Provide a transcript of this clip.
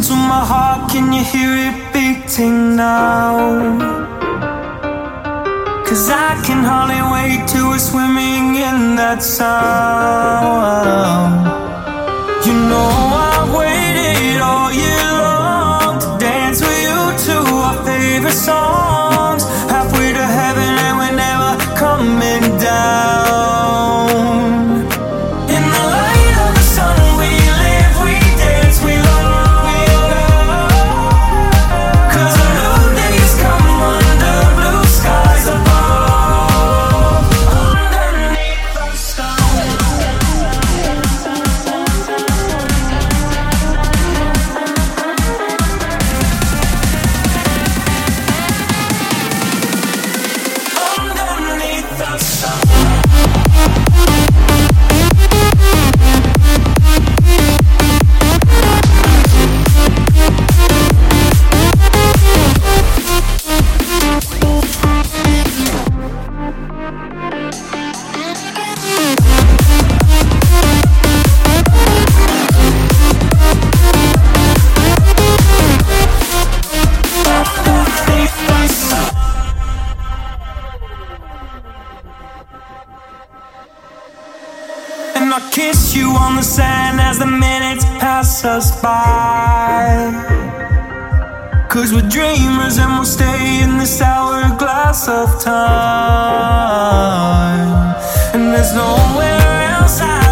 Listen to my heart, can you hear it beating now? Cause I can hardly wait to we're swimming in that sound. You know I've waited all year long to dance with you to our favorite songs. And I kiss you on the sand as the minutes pass us by. Cause we're dreamers and we'll stay in this hourglass of time. And there's nowhere else I'd